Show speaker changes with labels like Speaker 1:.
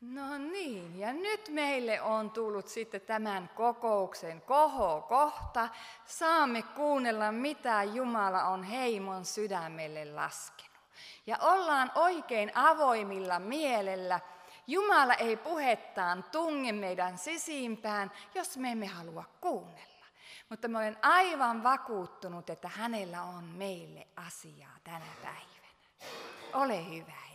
Speaker 1: No niin, ja nyt meille on tullut sitten tämän kokouksen kohta. Saamme kuunnella, mitä Jumala on heimon sydämelle laskenut. Ja ollaan oikein avoimilla mielellä. Jumala ei puhettaan tunge meidän sisimpään, jos me emme halua kuunnella. Mutta mä olen aivan vakuuttunut, että hänellä on meille asiaa tänä päivänä. Ole hyvä.